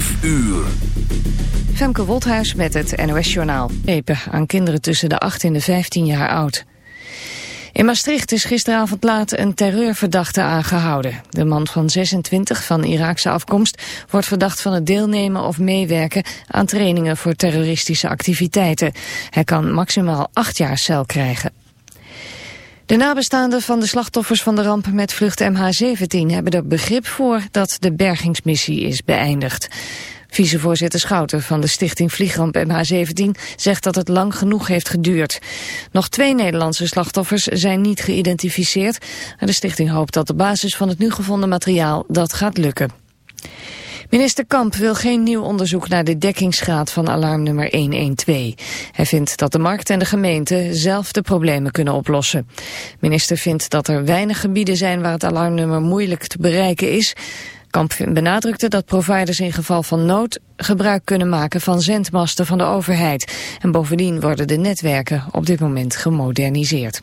5 uur. Femke Wolthuis met het NOS Journaal. Epen aan kinderen tussen de 8 en de 15 jaar oud. In Maastricht is gisteravond laat een terreurverdachte aangehouden. De man van 26 van Iraakse afkomst wordt verdacht van het deelnemen of meewerken aan trainingen voor terroristische activiteiten. Hij kan maximaal acht jaar cel krijgen. De nabestaanden van de slachtoffers van de ramp met vlucht MH17 hebben er begrip voor dat de bergingsmissie is beëindigd. Vicevoorzitter Schouten van de stichting Vliegramp MH17 zegt dat het lang genoeg heeft geduurd. Nog twee Nederlandse slachtoffers zijn niet geïdentificeerd. De stichting hoopt dat op basis van het nu gevonden materiaal dat gaat lukken. Minister Kamp wil geen nieuw onderzoek naar de dekkingsgraad van alarmnummer 112. Hij vindt dat de markt en de gemeente zelf de problemen kunnen oplossen. Minister vindt dat er weinig gebieden zijn waar het alarmnummer moeilijk te bereiken is. Kamp benadrukte dat providers in geval van nood gebruik kunnen maken van zendmasten van de overheid. En bovendien worden de netwerken op dit moment gemoderniseerd.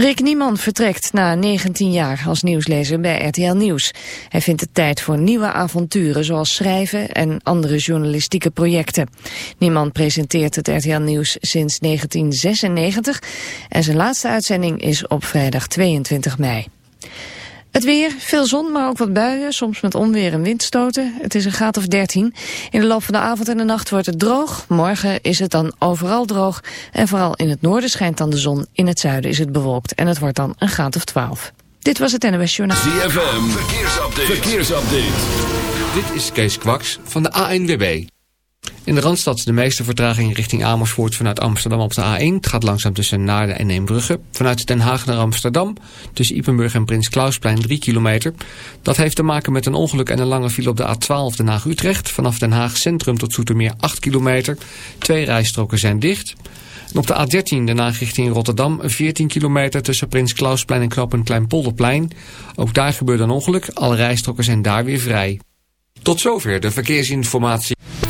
Rick Nieman vertrekt na 19 jaar als nieuwslezer bij RTL Nieuws. Hij vindt het tijd voor nieuwe avonturen zoals schrijven en andere journalistieke projecten. Nieman presenteert het RTL Nieuws sinds 1996 en zijn laatste uitzending is op vrijdag 22 mei. Het weer, veel zon, maar ook wat buien, soms met onweer en windstoten. Het is een graad of 13. In de loop van de avond en de nacht wordt het droog. Morgen is het dan overal droog. En vooral in het noorden schijnt dan de zon. In het zuiden is het bewolkt en het wordt dan een graad of 12. Dit was het NOS Journaal. ZFM, verkeersupdate. verkeersupdate. Dit is Kees Kwaks van de ANWB. In de Randstad de meeste vertraging richting Amersfoort vanuit Amsterdam op de A1. Het gaat langzaam tussen Naarden en Eembrugge. Vanuit Den Haag naar Amsterdam tussen Ipenburg en Prins Klausplein 3 kilometer. Dat heeft te maken met een ongeluk en een lange file op de A12 Den Haag-Utrecht. Vanaf Den Haag Centrum tot Zoetermeer 8 kilometer. Twee rijstroken zijn dicht. En op de A13 Den Haag richting Rotterdam 14 kilometer tussen Prins Klausplein en Knoppen Kleinpolderplein. Ook daar gebeurde een ongeluk. Alle rijstroken zijn daar weer vrij. Tot zover de verkeersinformatie.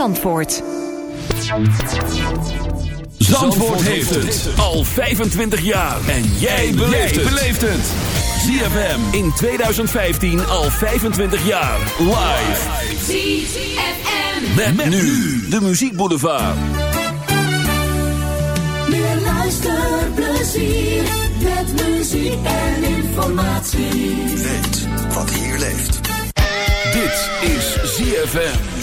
Zandvoort. Zandvoort heeft het al 25 jaar. En jij beleeft het. ZFM in 2015 al 25 jaar. Live. ZFM. Met, met nu de Muziek Boulevard. Meer luisterplezier. Met muziek en informatie. Weet wat hier leeft. Dit is ZFM.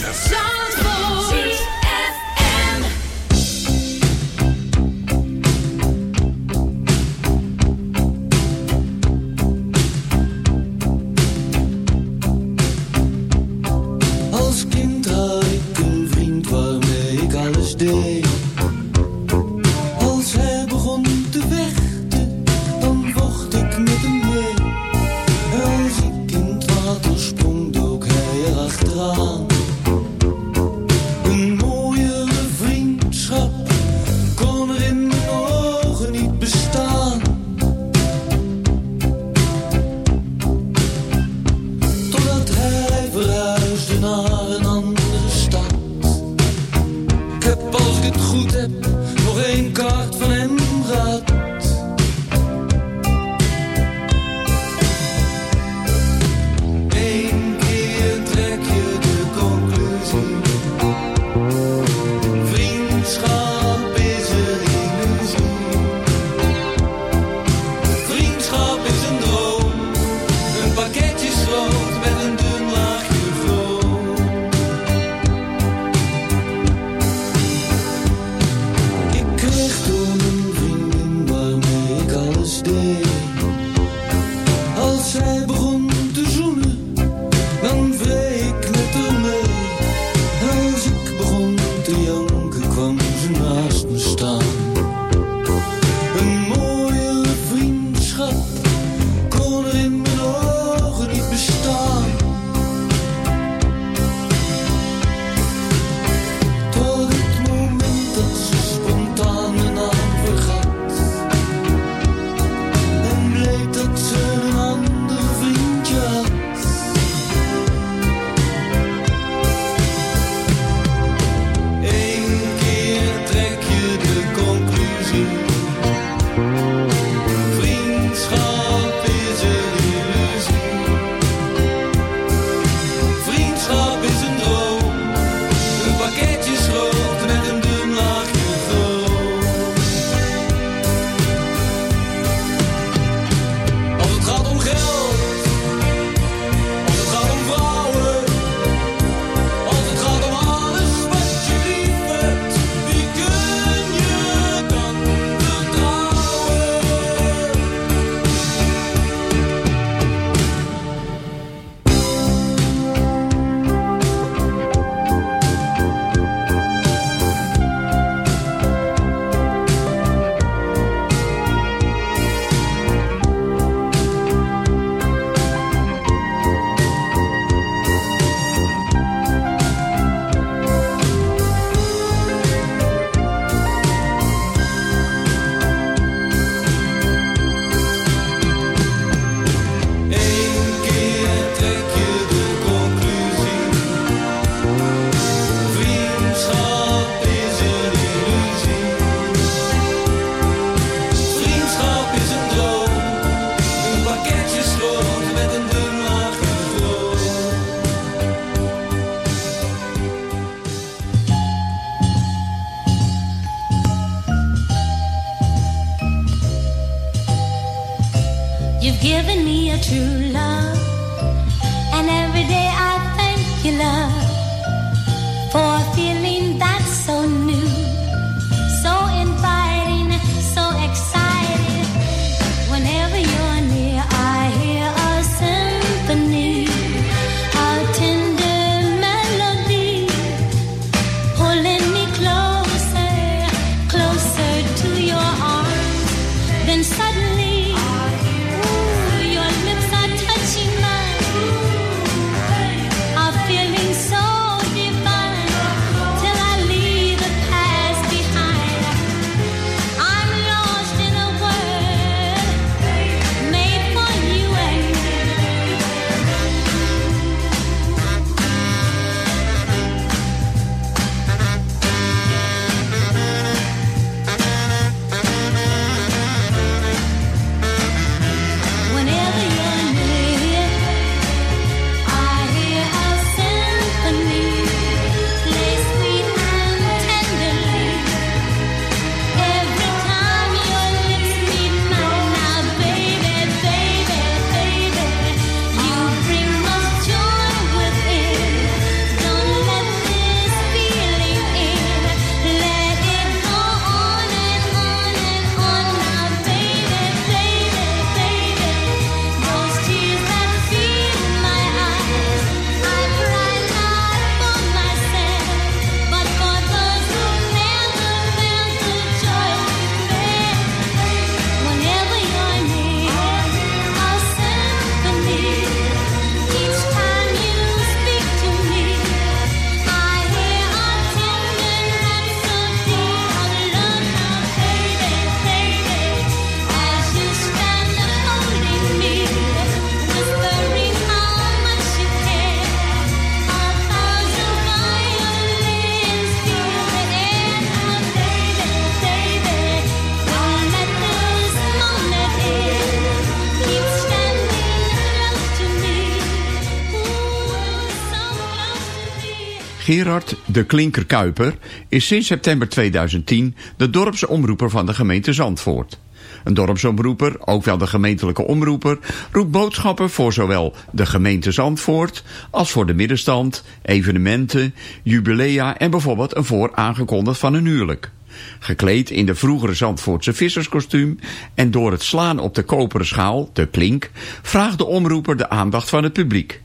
Gerard de Klinker Kuiper is sinds september 2010 de dorpsomroeper van de gemeente Zandvoort. Een dorpsomroeper, ook wel de gemeentelijke omroeper, roept boodschappen voor zowel de gemeente Zandvoort als voor de middenstand, evenementen, jubilea en bijvoorbeeld een vooraangekondigd van een huwelijk. Gekleed in de vroegere Zandvoortse visserskostuum en door het slaan op de koperen schaal, de klink, vraagt de omroeper de aandacht van het publiek.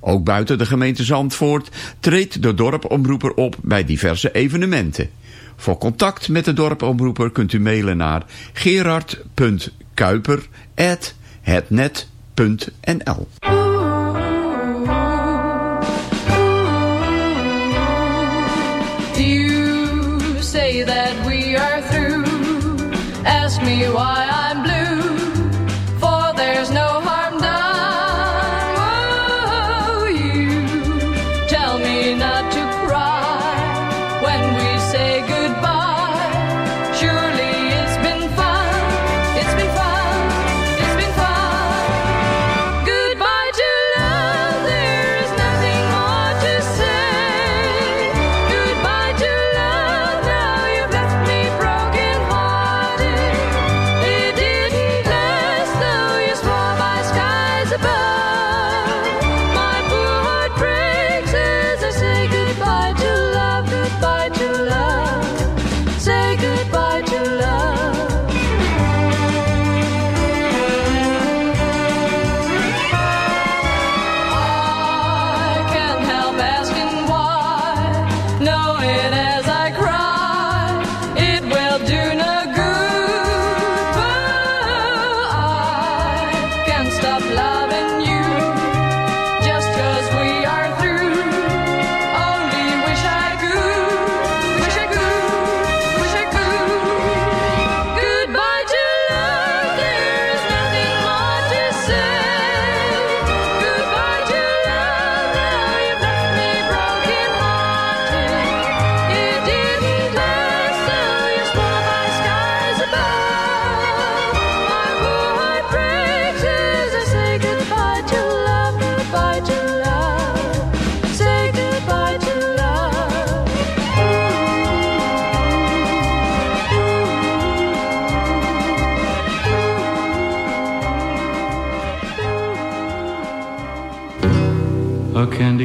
Ook buiten de gemeente Zandvoort treedt de dorpomroeper op bij diverse evenementen. Voor contact met de dorpomroeper kunt u mailen naar gerard.kuiper.hetnet.nl You say that we are through. Ask me why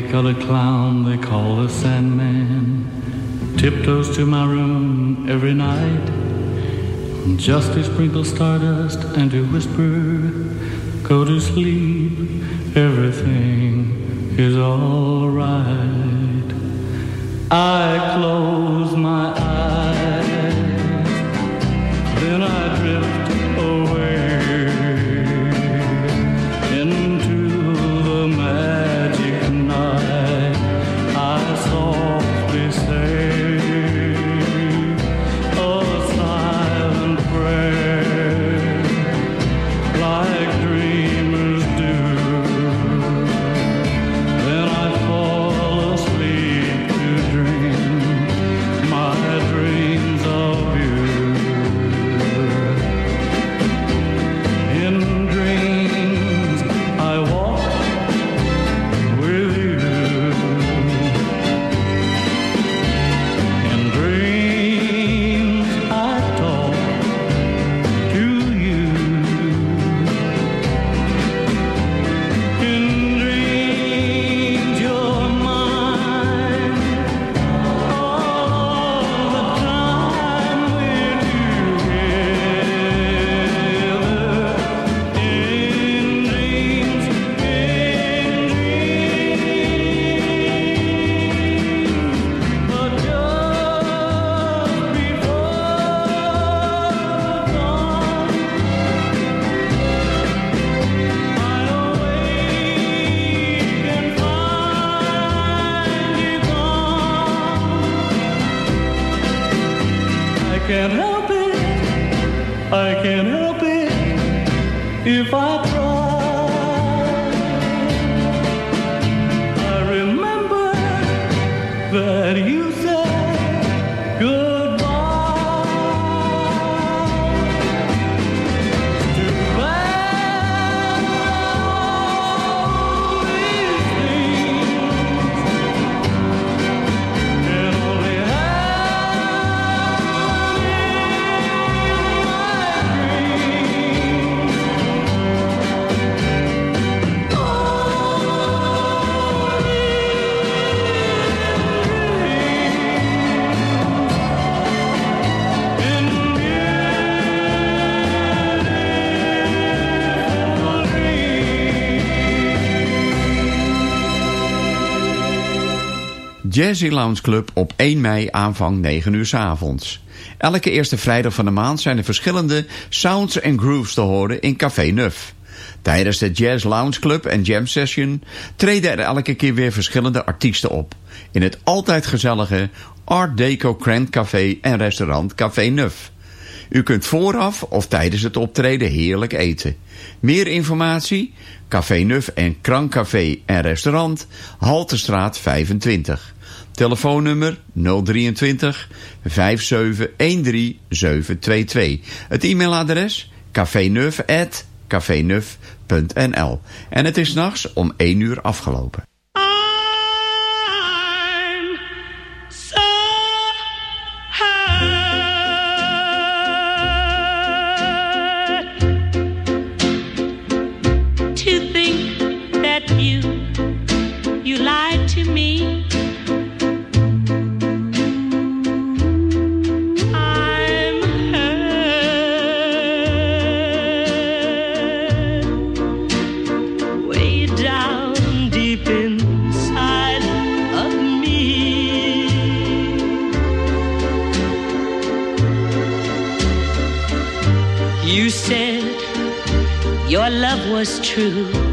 A candy colored clown they call the Sandman tiptoes to my room every night just to sprinkle stardust and to whisper, Go to sleep, everything is alright. I close my eyes, then I Jazzy Lounge Club op 1 mei aanvang 9 uur s avonds. Elke eerste vrijdag van de maand zijn er verschillende sounds en grooves te horen in Café Nuf. Tijdens de Jazz Lounge Club en Jam Session treden er elke keer weer verschillende artiesten op. In het altijd gezellige Art Deco Grand Café en restaurant Café Nuf. U kunt vooraf of tijdens het optreden heerlijk eten. Meer informatie? Café Nuf en Krankcafé en Restaurant, Halterstraat 25. Telefoonnummer 023 5713722. Het e-mailadres cafe at En het is nachts om 1 uur afgelopen. was true.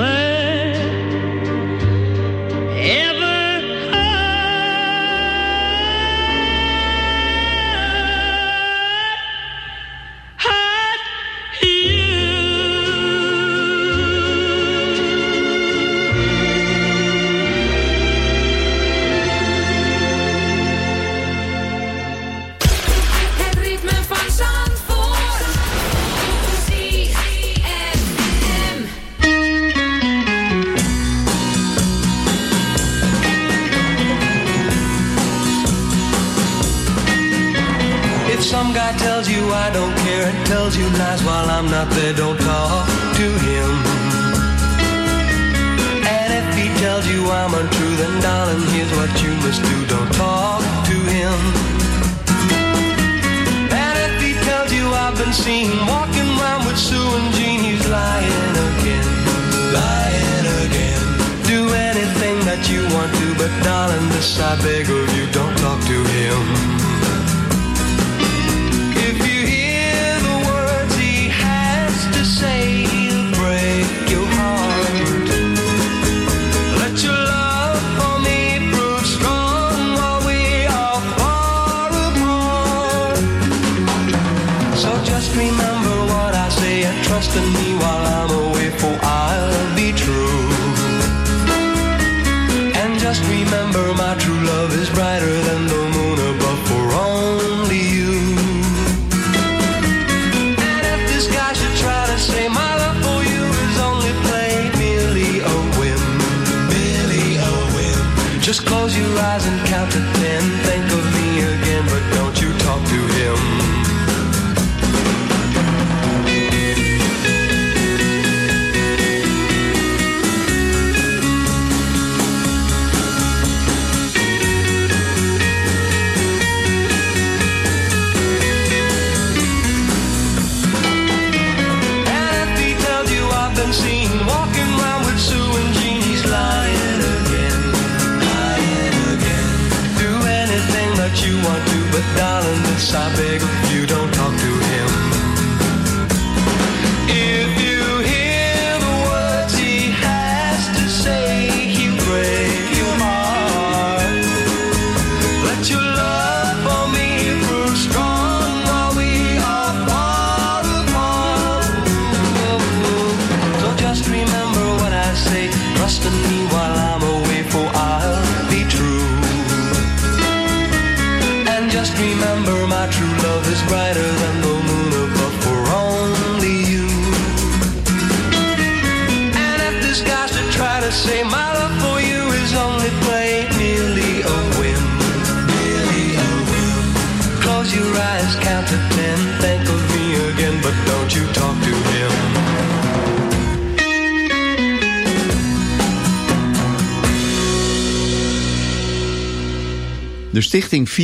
never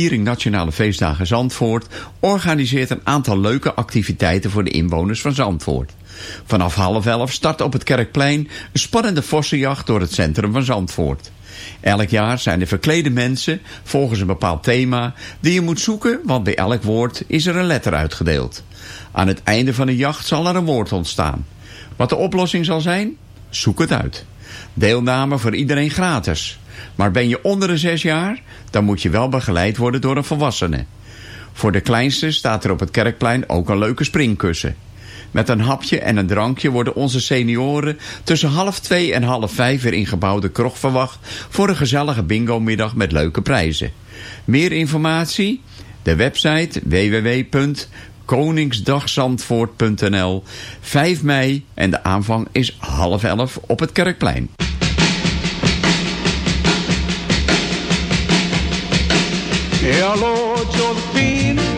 Viering Nationale Feestdagen Zandvoort organiseert een aantal leuke activiteiten voor de inwoners van Zandvoort. Vanaf half elf start op het Kerkplein een spannende vossenjacht door het centrum van Zandvoort. Elk jaar zijn er verklede mensen, volgens een bepaald thema, die je moet zoeken, want bij elk woord is er een letter uitgedeeld. Aan het einde van de jacht zal er een woord ontstaan. Wat de oplossing zal zijn? Zoek het uit. Deelname voor iedereen gratis. Maar ben je onder de zes jaar, dan moet je wel begeleid worden door een volwassene. Voor de kleinste staat er op het kerkplein ook een leuke springkussen. Met een hapje en een drankje worden onze senioren tussen half twee en half vijf weer in gebouwde krog verwacht voor een gezellige bingo-middag met leuke prijzen. Meer informatie? De website www.koningsdagzandvoort.nl 5 mei en de aanvang is half elf op het kerkplein. Hello, Josephine.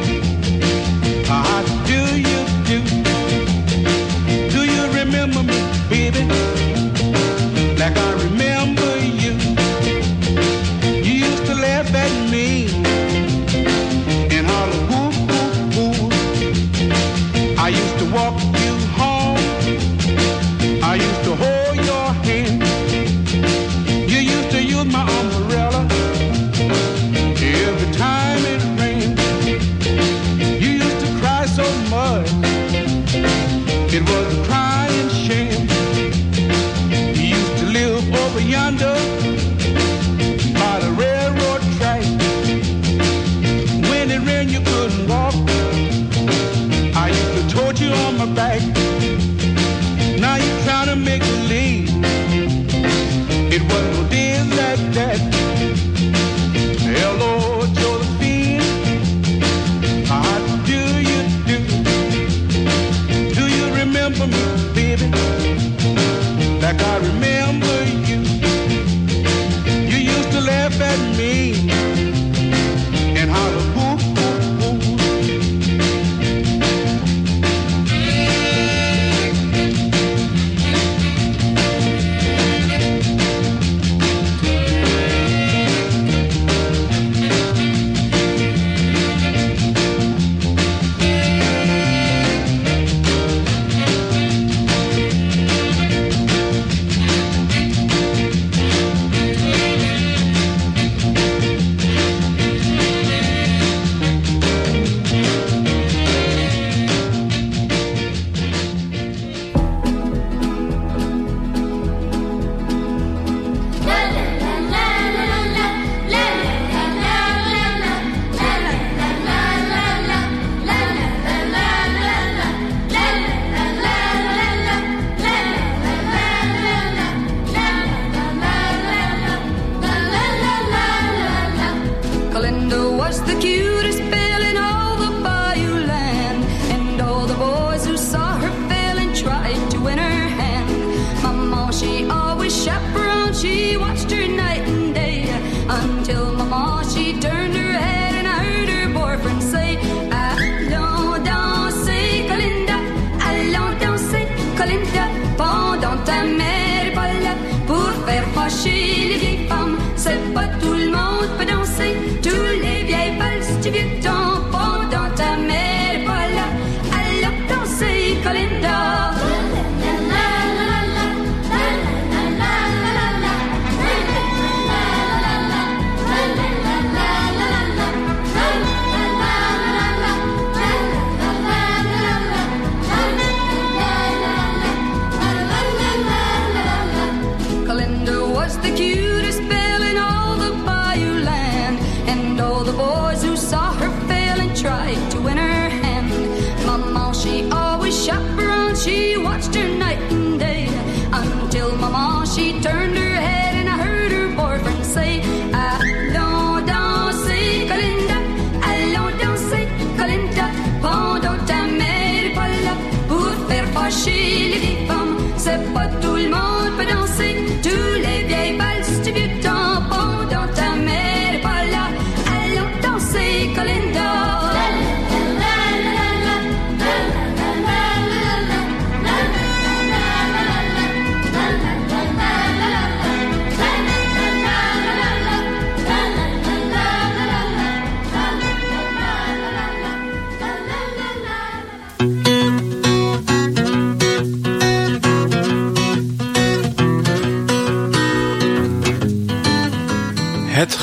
who saw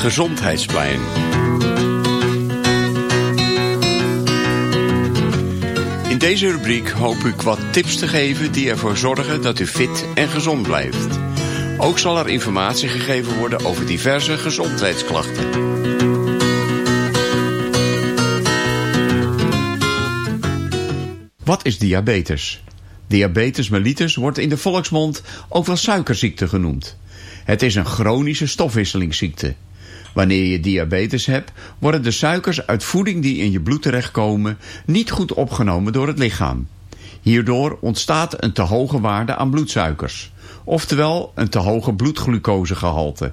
Gezondheidsplein. In deze rubriek hoop ik wat tips te geven die ervoor zorgen dat u fit en gezond blijft. Ook zal er informatie gegeven worden over diverse gezondheidsklachten. Wat is diabetes? Diabetes mellitus wordt in de volksmond ook wel suikerziekte genoemd. Het is een chronische stofwisselingsziekte. Wanneer je diabetes hebt, worden de suikers uit voeding die in je bloed terechtkomen niet goed opgenomen door het lichaam. Hierdoor ontstaat een te hoge waarde aan bloedsuikers, oftewel een te hoge bloedglucosegehalte.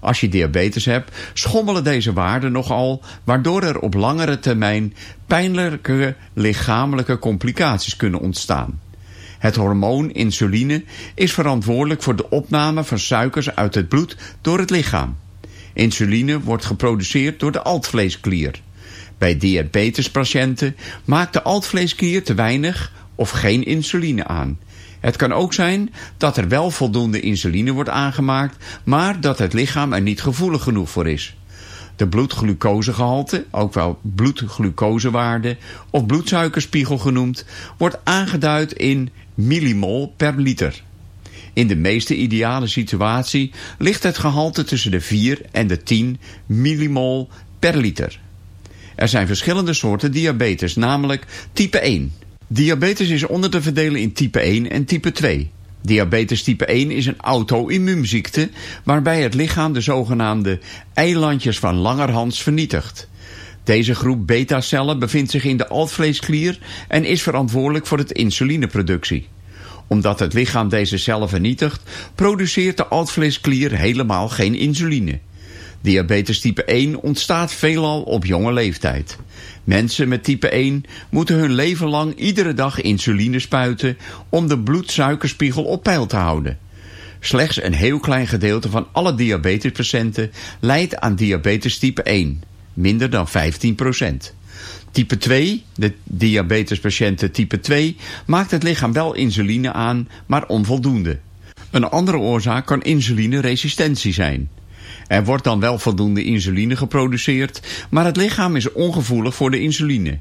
Als je diabetes hebt, schommelen deze waarden nogal, waardoor er op langere termijn pijnlijke lichamelijke complicaties kunnen ontstaan. Het hormoon insuline is verantwoordelijk voor de opname van suikers uit het bloed door het lichaam. Insuline wordt geproduceerd door de altvleesklier. Bij diabetespatiënten maakt de altvleesklier te weinig of geen insuline aan. Het kan ook zijn dat er wel voldoende insuline wordt aangemaakt, maar dat het lichaam er niet gevoelig genoeg voor is. De bloedglucosegehalte, ook wel bloedglucosewaarde of bloedsuikerspiegel genoemd, wordt aangeduid in millimol per liter. In de meeste ideale situatie ligt het gehalte tussen de 4 en de 10 millimol per liter. Er zijn verschillende soorten diabetes, namelijk type 1. Diabetes is onder te verdelen in type 1 en type 2. Diabetes type 1 is een auto-immuunziekte waarbij het lichaam de zogenaamde eilandjes van Langerhans vernietigt. Deze groep beta-cellen bevindt zich in de altvleesklier en is verantwoordelijk voor het insulineproductie. Omdat het lichaam deze cellen vernietigt, produceert de altvleesklier helemaal geen insuline. Diabetes type 1 ontstaat veelal op jonge leeftijd. Mensen met type 1 moeten hun leven lang iedere dag insuline spuiten om de bloedsuikerspiegel op peil te houden. Slechts een heel klein gedeelte van alle diabetespatiënten leidt aan diabetes type 1, minder dan 15 Type 2, de diabetespatiënten type 2, maakt het lichaam wel insuline aan, maar onvoldoende. Een andere oorzaak kan insulineresistentie zijn. Er wordt dan wel voldoende insuline geproduceerd, maar het lichaam is ongevoelig voor de insuline.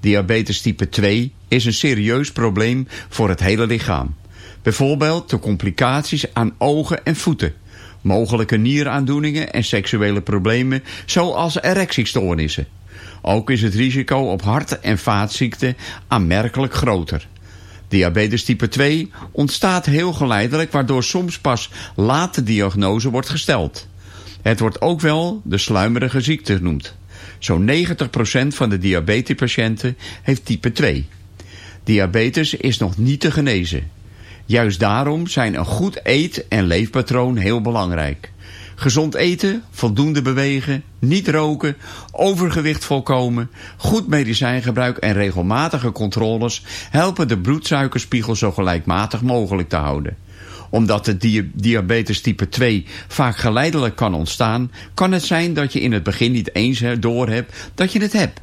Diabetes type 2 is een serieus probleem voor het hele lichaam. Bijvoorbeeld de complicaties aan ogen en voeten, mogelijke nieraandoeningen en seksuele problemen zoals erectiestoornissen. Ook is het risico op hart- en vaatziekten aanmerkelijk groter. Diabetes type 2 ontstaat heel geleidelijk waardoor soms pas laat de diagnose wordt gesteld. Het wordt ook wel de sluimerige ziekte genoemd. Zo'n 90% van de diabetespatiënten heeft type 2. Diabetes is nog niet te genezen. Juist daarom zijn een goed eet- en leefpatroon heel belangrijk. Gezond eten, voldoende bewegen, niet roken, overgewicht voorkomen, goed medicijngebruik en regelmatige controles helpen de bloedsuikerspiegel zo gelijkmatig mogelijk te houden omdat de diabetes type 2 vaak geleidelijk kan ontstaan, kan het zijn dat je in het begin niet eens doorhebt dat je het hebt.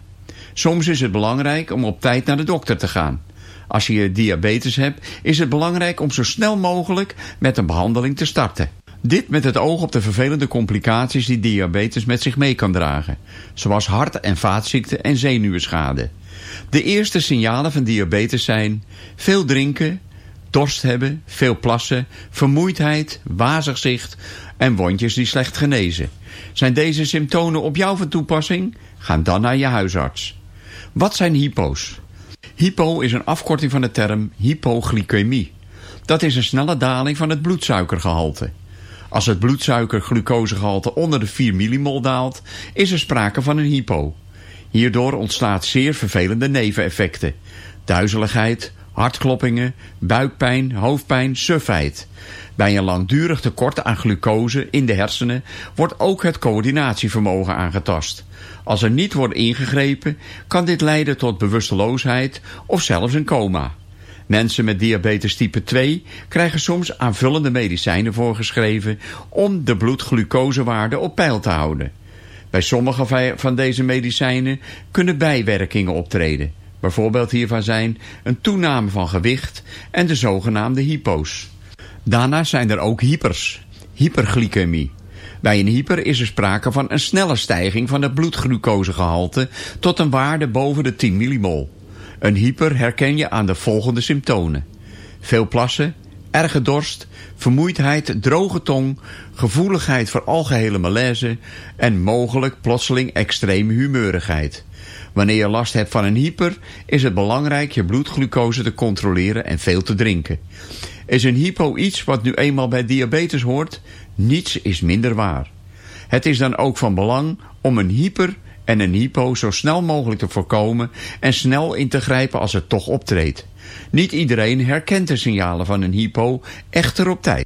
Soms is het belangrijk om op tijd naar de dokter te gaan. Als je diabetes hebt, is het belangrijk om zo snel mogelijk met een behandeling te starten. Dit met het oog op de vervelende complicaties die diabetes met zich mee kan dragen, zoals hart- en vaatziekten en zenuwschade. De eerste signalen van diabetes zijn veel drinken, dorst hebben, veel plassen, vermoeidheid, wazig zicht en wondjes die slecht genezen. Zijn deze symptomen op jou van toepassing? Ga dan naar je huisarts. Wat zijn hypo's? Hypo is een afkorting van de term hypoglycemie. Dat is een snelle daling van het bloedsuikergehalte. Als het bloedsuiker-glucosegehalte onder de 4 millimol daalt, is er sprake van een hypo. Hierdoor ontstaat zeer vervelende neveneffecten. Duizeligheid, hartkloppingen, buikpijn, hoofdpijn, sufheid. Bij een langdurig tekort aan glucose in de hersenen wordt ook het coördinatievermogen aangetast. Als er niet wordt ingegrepen, kan dit leiden tot bewusteloosheid of zelfs een coma. Mensen met diabetes type 2 krijgen soms aanvullende medicijnen voorgeschreven om de bloedglucosewaarde op peil te houden. Bij sommige van deze medicijnen kunnen bijwerkingen optreden. Bijvoorbeeld hiervan zijn een toename van gewicht en de zogenaamde hypo's. Daarnaast zijn er ook hypers, hyperglycemie. Bij een hyper is er sprake van een snelle stijging van het bloedglucosegehalte tot een waarde boven de 10 millimol. Een hyper herken je aan de volgende symptomen. Veel plassen, erge dorst, vermoeidheid, droge tong, gevoeligheid voor algehele malaise en mogelijk plotseling extreme humeurigheid. Wanneer je last hebt van een hyper is het belangrijk je bloedglucose te controleren en veel te drinken. Is een hypo iets wat nu eenmaal bij diabetes hoort? Niets is minder waar. Het is dan ook van belang om een hyper en een hypo zo snel mogelijk te voorkomen en snel in te grijpen als het toch optreedt. Niet iedereen herkent de signalen van een hypo echter op tijd.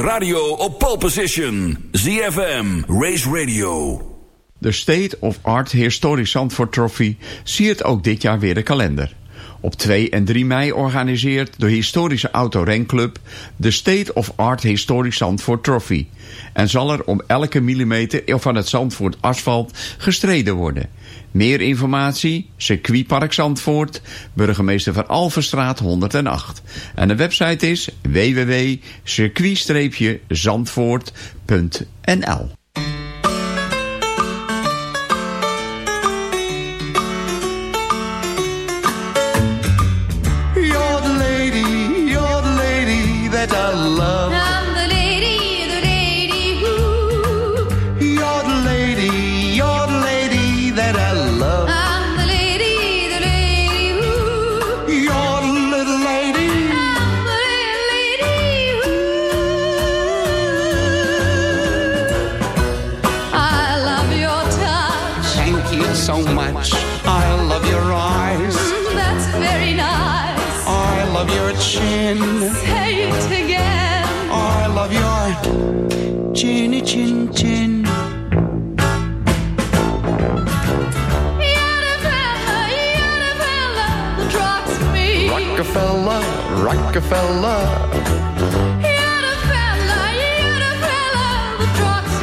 Radio op pole position. ZFM, Race Radio. De State of Art Historisch Zandvoort Trophy siert ook dit jaar weer de kalender. Op 2 en 3 mei organiseert de historische autorenclub de State of Art Historisch Zandvoort Trophy. En zal er om elke millimeter van het Zandvoort asfalt gestreden worden. Meer informatie, circuitpark Zandvoort, burgemeester van Alverstraat 108. En de website is www.circuit-zandvoort.nl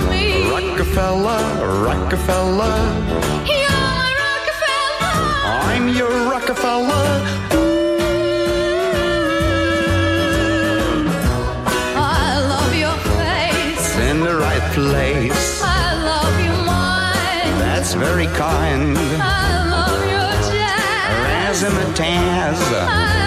me. Rockefeller, Rockefeller. You're my Rockefeller. I'm your Rockefeller. I love your face. In the right place. I love your mind. That's very kind. I love your jazz. Razzmatazz. I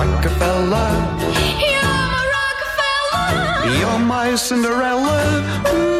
Rockefeller. You're my Cinderella. Ooh.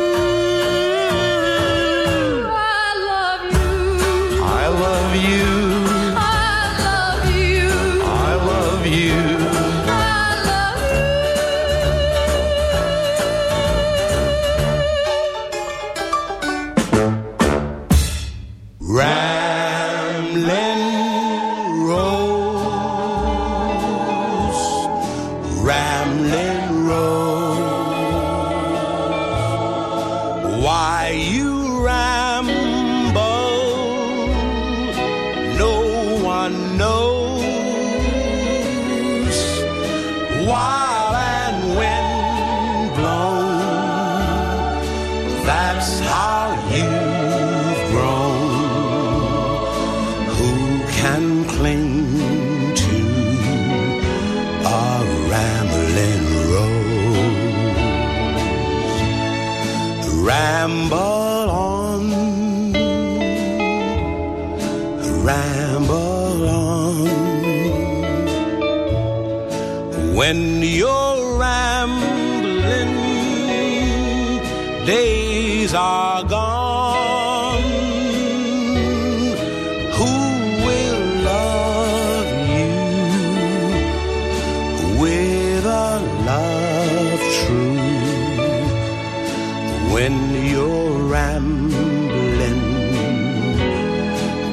When you're rambling.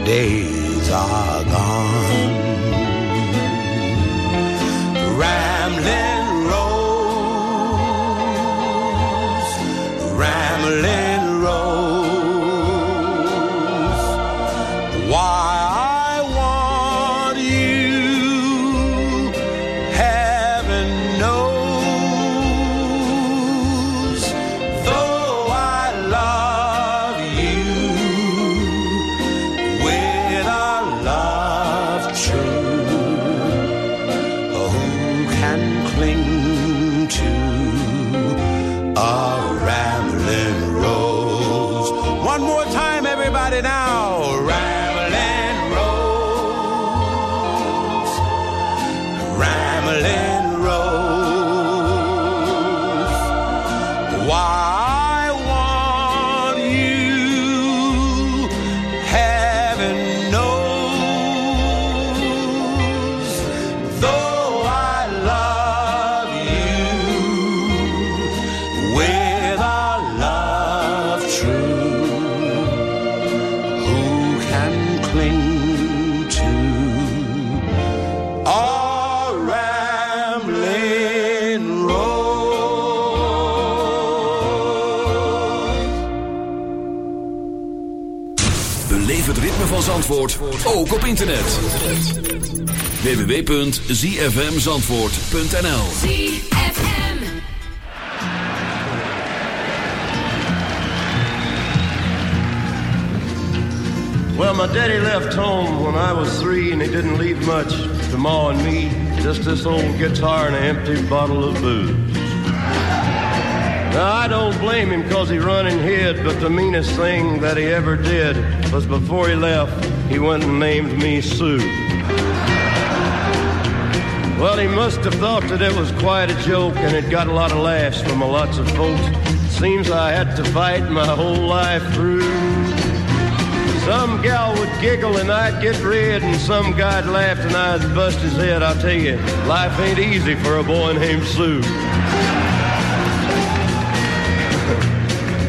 Days are internet. www.zfmzandvoort.nl Well, my daddy left home when I was three, and he didn't leave much to Ma and me. Just this old guitar and an empty bottle of booze. Now, I don't blame him cause he run and hid, but the meanest thing that he ever did was before he left, he went and named me Sue. Well, he must have thought that it was quite a joke, and it got a lot of laughs from lots of folks. Seems I had to fight my whole life through. Some gal would giggle and I'd get red, and some guy'd laugh and I'd bust his head. I'll tell you, life ain't easy for a boy named Sue.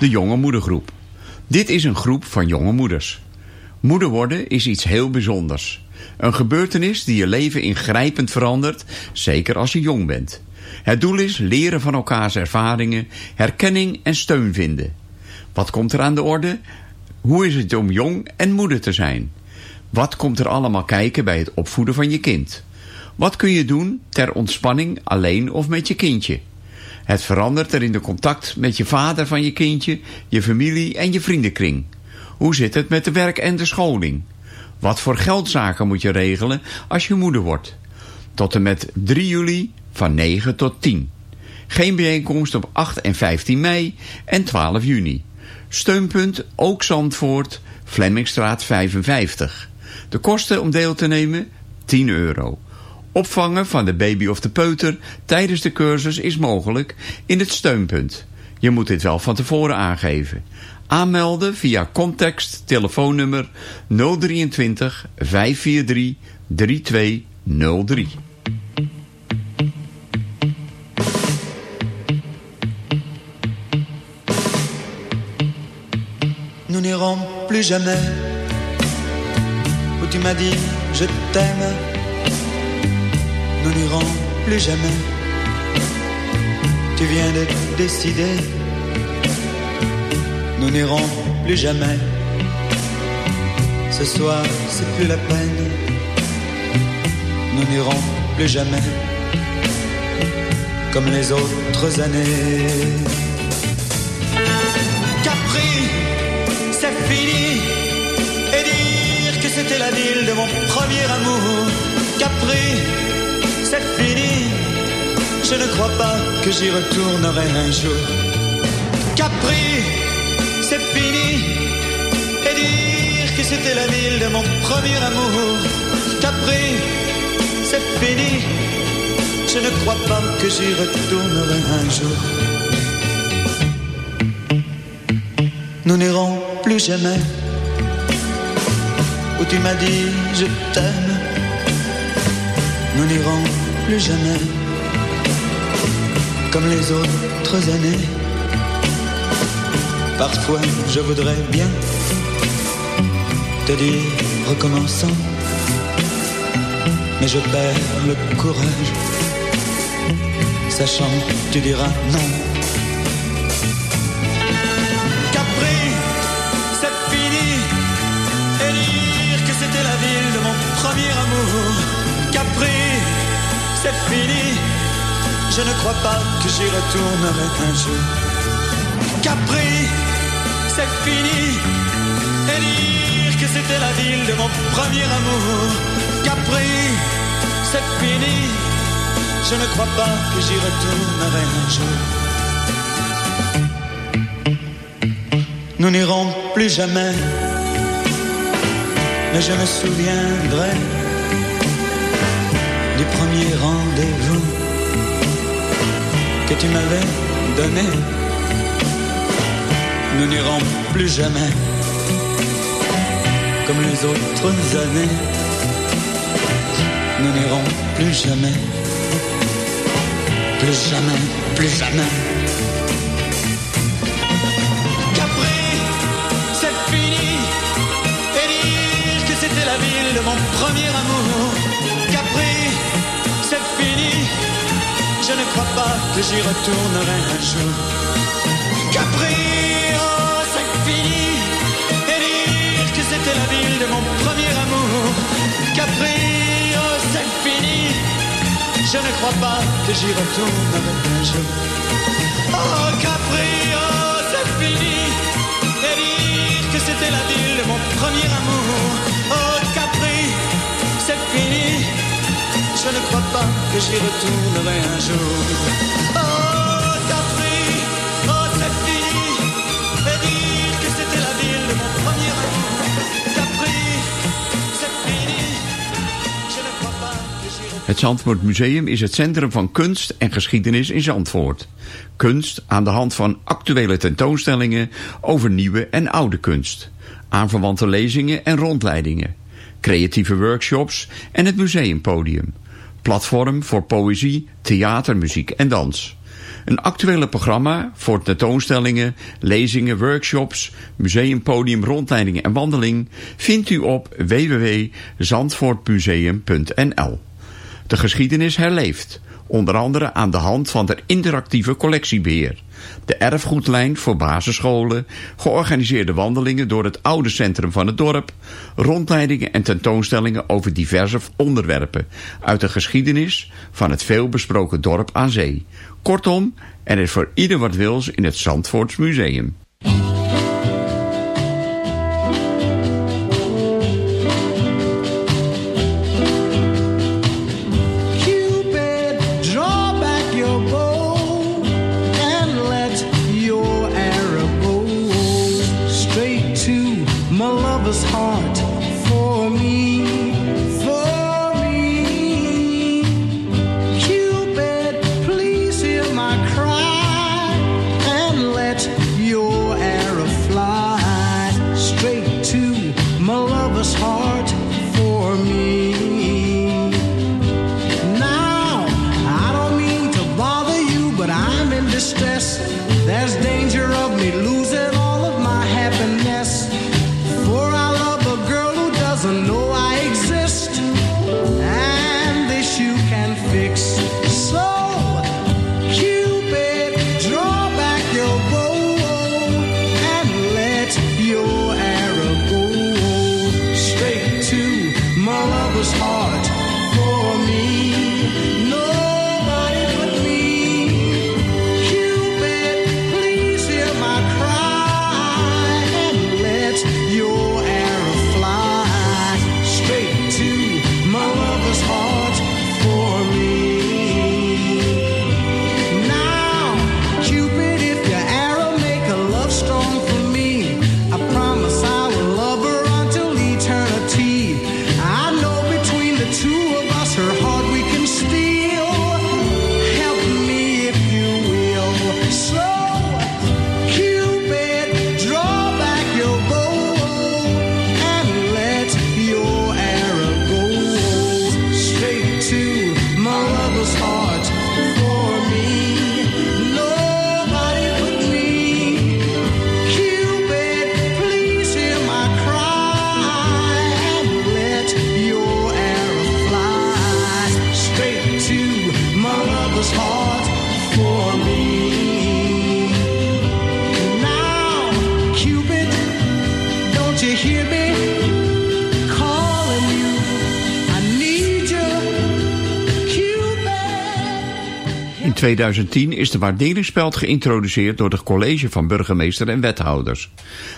De Jonge Moedergroep. Dit is een groep van jonge moeders. Moeder worden is iets heel bijzonders. Een gebeurtenis die je leven ingrijpend verandert, zeker als je jong bent. Het doel is leren van elkaars ervaringen, herkenning en steun vinden. Wat komt er aan de orde? Hoe is het om jong en moeder te zijn? Wat komt er allemaal kijken bij het opvoeden van je kind? Wat kun je doen ter ontspanning alleen of met je kindje? Het verandert er in de contact met je vader van je kindje, je familie en je vriendenkring. Hoe zit het met de werk en de scholing? Wat voor geldzaken moet je regelen als je moeder wordt? Tot en met 3 juli van 9 tot 10. Geen bijeenkomst op 8 en 15 mei en 12 juni. Steunpunt Ook Zandvoort, Flemmingstraat 55. De kosten om deel te nemen 10 euro. Opvangen van de baby of de peuter tijdens de cursus is mogelijk in het steunpunt. Je moet dit wel van tevoren aangeven. Aanmelden via context telefoonnummer 023 543 32 03. nous n'irons plus jamais où tu m'as dit je t'aime. Nous n'irons plus jamais. Tu viens de décider. Nous n'irons plus jamais. Ce soir, c'est plus la peine. Nous n'irons plus jamais comme les autres années. Capri, c'est fini. Et dire que c'était la ville de mon premier amour. Capri, c'est fini. Je ne crois pas que j'y retournerai un jour. Capri, c'est fini. Et dire que c'était la ville de mon premier amour. Capri, c'est fini. Je ne crois pas que j'y retournerai un jour. Nous n'irons plus jamais où tu m'as dit je t'aime. Nous n'irons plus jamais comme les autres années. Parfois je voudrais bien te dire recommençons, mais je perds le courage, sachant que tu diras non. Je ne crois pas que j'y retournerai un jour. Capri, c'est fini. Et dire que c'était la ville de mon premier amour. Capri, c'est fini. Je ne crois pas que j'y retournerai un jour. Nous n'irons plus jamais. Mais je me souviendrai du premier rendez-vous que tu m'avais donné. Nous n'irons plus jamais comme les autres années. Nous n'irons plus jamais, plus jamais, plus jamais. Capri, c'est fini. Et dire que c'était la ville de mon premier amour. Capri. Je ne crois pas que j'y retournerai un jour. Capri, oh, c'est fini. Et dire que c'était la ville de mon premier amour. Capri, oh, c'est fini. Je ne crois pas que j'y retournerai un jour. Oh, Capri, oh, c'est fini. Et dire que c'était la ville de mon premier amour. Je ne crois pas que j'y un jour. Oh, Capri, oh, fini. Dire que c'était la ville de mon premier amour. Het Zandvoort Museum is het centrum van kunst en geschiedenis in Zandvoort. Kunst aan de hand van actuele tentoonstellingen over nieuwe en oude kunst. Aanverwante lezingen en rondleidingen. Creatieve workshops en het museumpodium. Platform voor poëzie, theater, muziek en dans. Een actuele programma voor tentoonstellingen, lezingen, workshops, museumpodium, rondleidingen en wandeling vindt u op www.zandvoortmuseum.nl. De geschiedenis herleeft, onder andere aan de hand van de interactieve collectiebeheer. De erfgoedlijn voor basisscholen, georganiseerde wandelingen door het oude centrum van het dorp, rondleidingen en tentoonstellingen over diverse onderwerpen uit de geschiedenis van het veelbesproken dorp aan zee. Kortom, er is voor ieder wat wils in het Zandvoorts Museum. 2010 is de waarderingsspeld geïntroduceerd door het college van burgemeester en wethouders.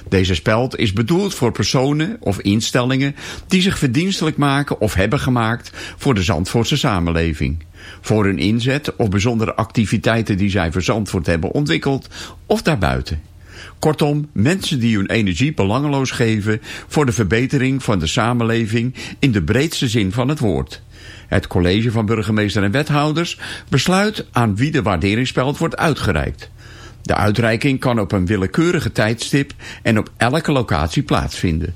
Deze speld is bedoeld voor personen of instellingen die zich verdienstelijk maken of hebben gemaakt voor de Zandvoortse samenleving. Voor hun inzet of bijzondere activiteiten die zij voor Zandvoort hebben ontwikkeld of daarbuiten. Kortom, mensen die hun energie belangeloos geven voor de verbetering van de samenleving in de breedste zin van het woord. Het college van burgemeester en wethouders besluit aan wie de waarderingsspeld wordt uitgereikt. De uitreiking kan op een willekeurige tijdstip en op elke locatie plaatsvinden.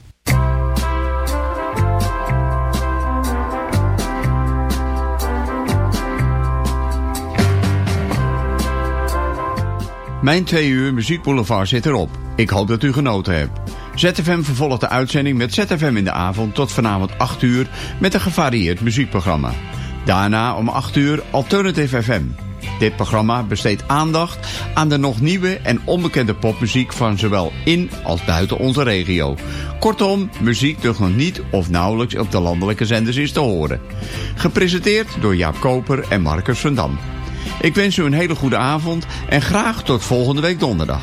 Mijn twee uur muziekboulevard zit erop. Ik hoop dat u genoten hebt. ZFM vervolgt de uitzending met ZFM in de avond tot vanavond 8 uur met een gevarieerd muziekprogramma. Daarna om 8 uur Alternative FM. Dit programma besteedt aandacht aan de nog nieuwe en onbekende popmuziek van zowel in als buiten onze regio. Kortom, muziek die nog niet of nauwelijks op de landelijke zenders is te horen. Gepresenteerd door Jaap Koper en Marcus van Dam. Ik wens u een hele goede avond en graag tot volgende week donderdag.